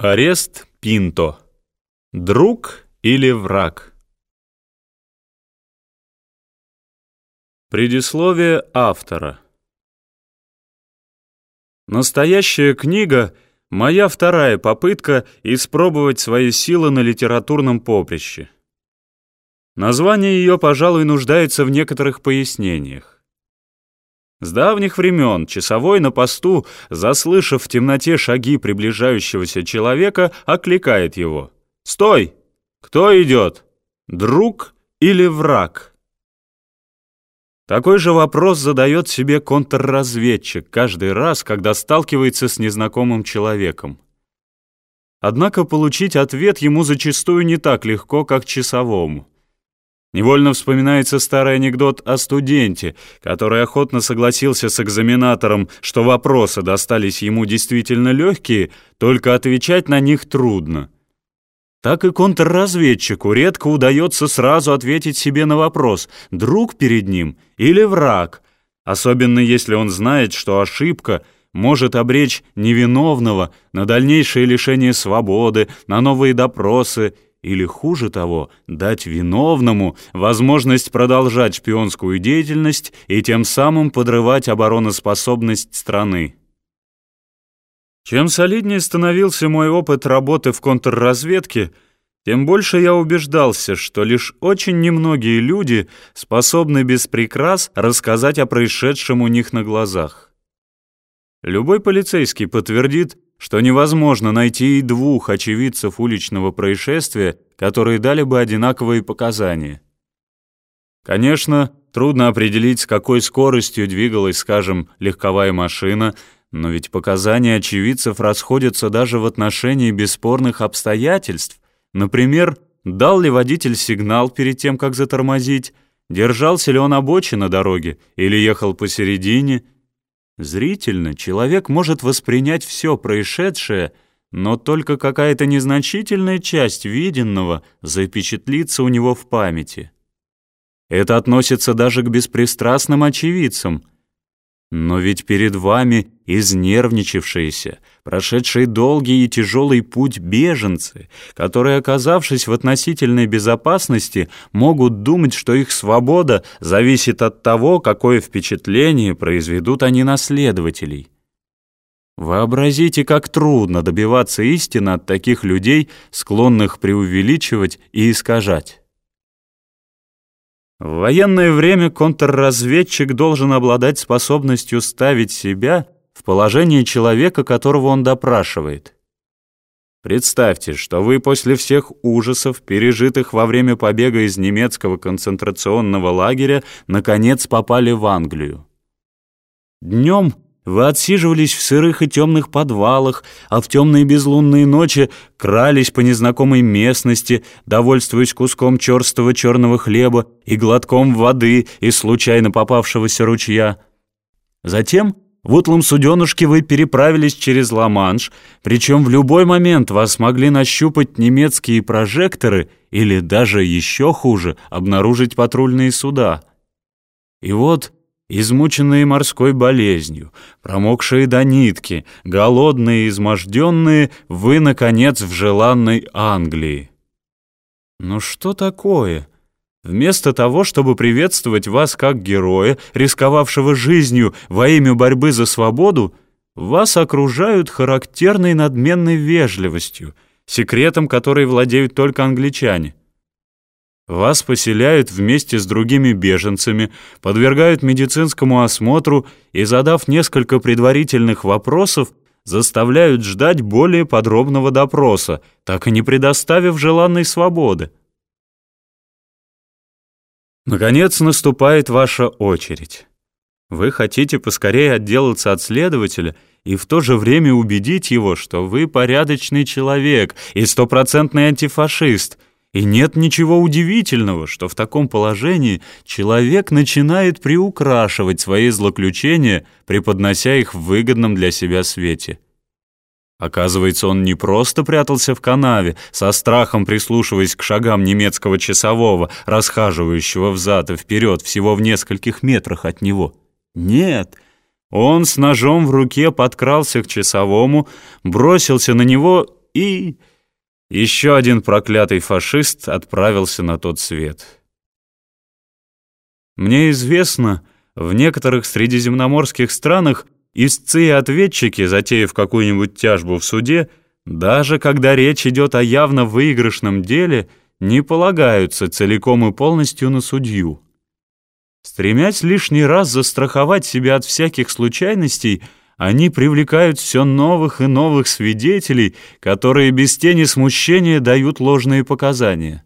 Арест Пинто. Друг или враг? Предисловие автора. Настоящая книга — моя вторая попытка испробовать свои силы на литературном поприще. Название ее, пожалуй, нуждается в некоторых пояснениях. С давних времен часовой на посту, заслышав в темноте шаги приближающегося человека, окликает его. «Стой! Кто идет? Друг или враг?» Такой же вопрос задает себе контрразведчик каждый раз, когда сталкивается с незнакомым человеком. Однако получить ответ ему зачастую не так легко, как часовому. Невольно вспоминается старый анекдот о студенте, который охотно согласился с экзаменатором, что вопросы достались ему действительно легкие, только отвечать на них трудно. Так и контрразведчику редко удается сразу ответить себе на вопрос, друг перед ним или враг, особенно если он знает, что ошибка может обречь невиновного на дальнейшее лишение свободы, на новые допросы или, хуже того, дать виновному возможность продолжать шпионскую деятельность и тем самым подрывать обороноспособность страны. Чем солиднее становился мой опыт работы в контрразведке, тем больше я убеждался, что лишь очень немногие люди способны без прикрас рассказать о происшедшем у них на глазах. Любой полицейский подтвердит, что невозможно найти и двух очевидцев уличного происшествия, которые дали бы одинаковые показания. Конечно, трудно определить, с какой скоростью двигалась, скажем, легковая машина, но ведь показания очевидцев расходятся даже в отношении бесспорных обстоятельств. Например, дал ли водитель сигнал перед тем, как затормозить, держался ли он обочины дороги или ехал посередине – Зрительно человек может воспринять все происшедшее, но только какая-то незначительная часть виденного запечатлится у него в памяти. Это относится даже к беспристрастным очевидцам – но ведь перед вами изнервничавшиеся, прошедшие долгий и тяжелый путь беженцы, которые, оказавшись в относительной безопасности, могут думать, что их свобода зависит от того, какое впечатление произведут они на следователей. Вообразите, как трудно добиваться истины от таких людей, склонных преувеличивать и искажать. В военное время контрразведчик должен обладать способностью ставить себя в положение человека, которого он допрашивает. Представьте, что вы после всех ужасов, пережитых во время побега из немецкого концентрационного лагеря, наконец попали в Англию. Днем вы отсиживались в сырых и темных подвалах, а в темные безлунные ночи крались по незнакомой местности, довольствуясь куском черстого черного хлеба и глотком воды из случайно попавшегося ручья. Затем в утлом суденушке вы переправились через Ла-Манш, причем в любой момент вас могли нащупать немецкие прожекторы или даже еще хуже обнаружить патрульные суда. И вот измученные морской болезнью, промокшие до нитки, голодные и изможденные, вы, наконец, в желанной Англии. Ну что такое? Вместо того, чтобы приветствовать вас как героя, рисковавшего жизнью во имя борьбы за свободу, вас окружают характерной надменной вежливостью, секретом которой владеют только англичане. Вас поселяют вместе с другими беженцами, подвергают медицинскому осмотру и, задав несколько предварительных вопросов, заставляют ждать более подробного допроса, так и не предоставив желанной свободы. Наконец наступает ваша очередь. Вы хотите поскорее отделаться от следователя и в то же время убедить его, что вы порядочный человек и стопроцентный антифашист — и нет ничего удивительного, что в таком положении человек начинает приукрашивать свои злоключения, преподнося их в выгодном для себя свете. Оказывается, он не просто прятался в канаве, со страхом прислушиваясь к шагам немецкого часового, расхаживающего взад и вперед всего в нескольких метрах от него. Нет, он с ножом в руке подкрался к часовому, бросился на него и... Еще один проклятый фашист отправился на тот свет. Мне известно, в некоторых средиземноморских странах истцы и ответчики, затеяв какую-нибудь тяжбу в суде, даже когда речь идет о явно выигрышном деле, не полагаются целиком и полностью на судью. Стремясь лишний раз застраховать себя от всяких случайностей, они привлекают все новых и новых свидетелей, которые без тени смущения дают ложные показания.